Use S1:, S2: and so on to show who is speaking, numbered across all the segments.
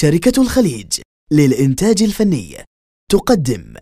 S1: شركة الخليج للإنتاج الفني. تقدم.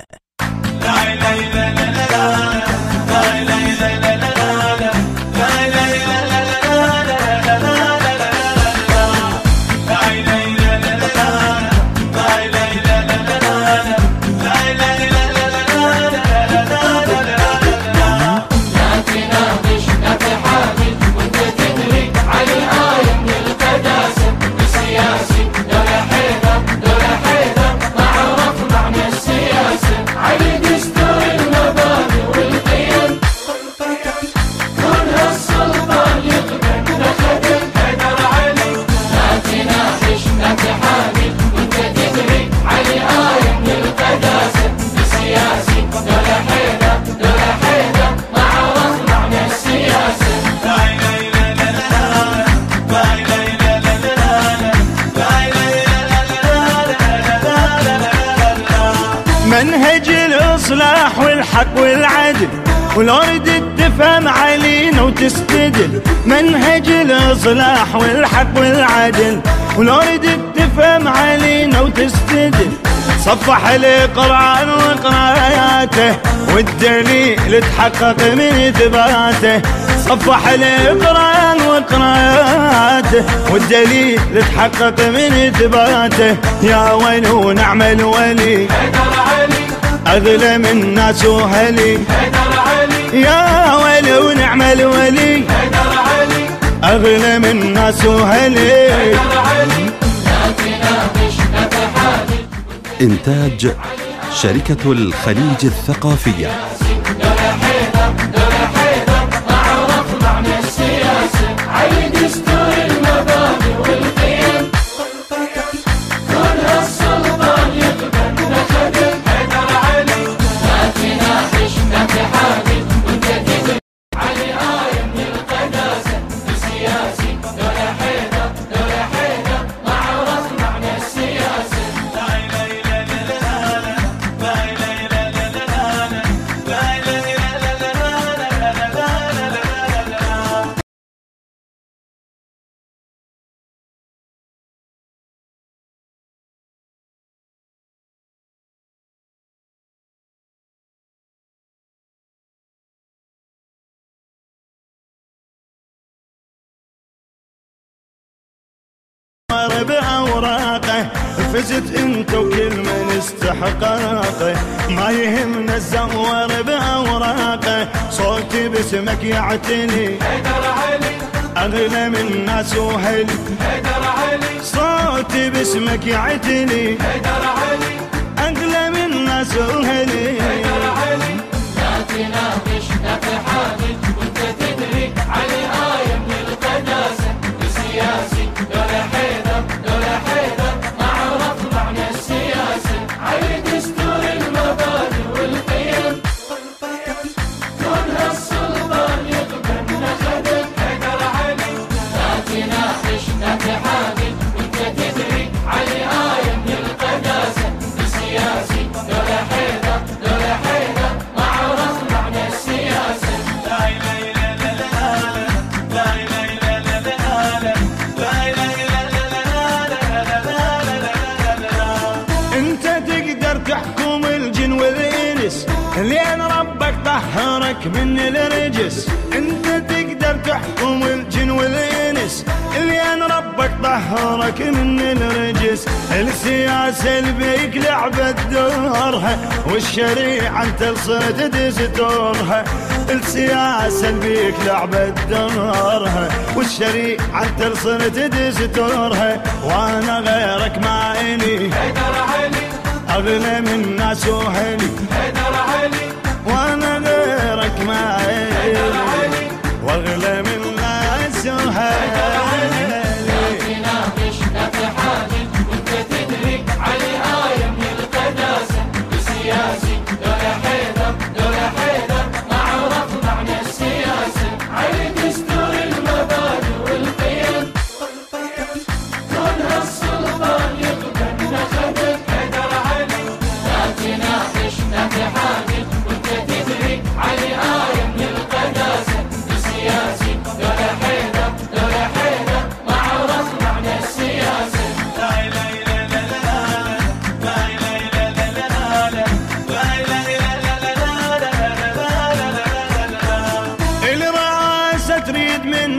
S2: منهج الإصلاح والحق والعدل ولو ردت تفهم علينا وتستدل. منهج الإصلاح والحق والعدل ولو ردت تفهم علينا وتستدل. صفح القرآن وقراياته والدليل تحقق من ثباته صفح القرآن وقراياته والدليل تحقق من ثباته يا ويل ونعم الولي أغلى من ناس وهلي. يا ويل ونعم الولي. أغلى من ناس وهلي.
S3: إنتاج شركة الخليج الثقافية.
S2: فزت انت وكل من استحقاقه ما يهمنا الزور بأوراقه. صوتي باسمك يعتني. أغلى من ناس وهل. صوتي باسمك يعتني. أغلى من ناس وهل. انت لين ربك طهرك من الرجس. انت تقدر تحكم الجن والإنس. لين ربك طهرك من الرجس. السياسة البيك لعبة دورها والشريعة انت صرت دستورها السياسة البيك لعبة دورها والشريعة انت صرت دستورها وأنا غيرك ما اني. أغلى من ناس وهلي وأنا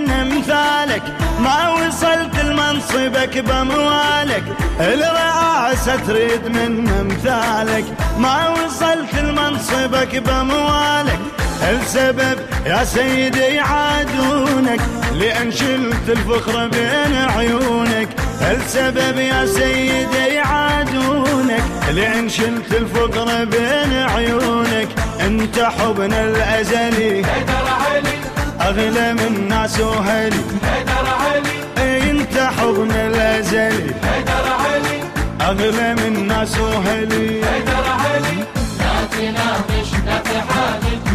S2: من مثالك
S4: ما وصلت
S2: لمنصبك بأموالك. الرئاسة تريد من مثالك ما وصلت لمنصبك بأموالك. السبب يا سيدي يعادونك لأن شلت الفخر بين عيونك. السبب يا سيدي يعادونك لأن شلت الفقر بين عيونك. أنت حبنا الأزلي. حيدر علي. أغلى من ناس وهلي إيه أنت حبنا الأزلي. أغلى من ناس وهلي
S4: لا تناقش لا وانت